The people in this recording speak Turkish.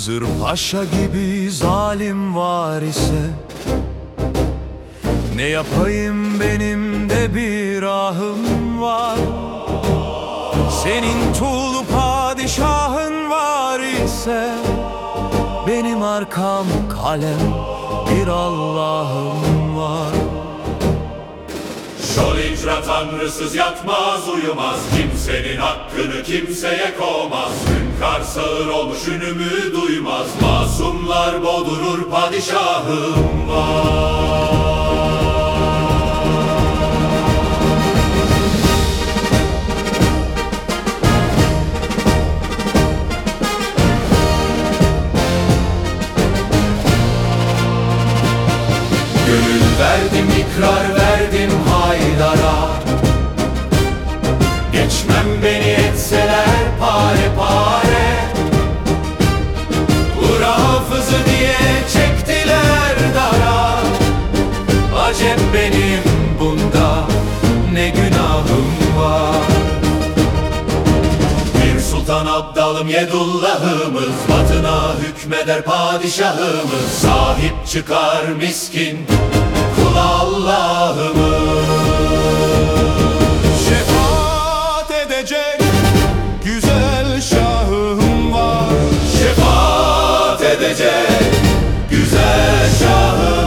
Hızır Paşa gibi zalim var ise Ne yapayım benim de bir ahım var? Senin tul padişahın var ise Benim arkam kalem bir Allah'ım var Şol icra tanrısız yatmaz uyumaz. Kimsenin hakkını kimseye kovmaz. Hünkar sağır olmuş ünümü duymaz. Masumlar bodurur padişahım var. Verdim ikrar sultan Abdalım Yedullah'ımız Batına hükmeder padişahımız Sahip çıkar miskin kul Allah'ımız. Şefaat edecek güzel şahım var. Şefaat edecek güzel şahım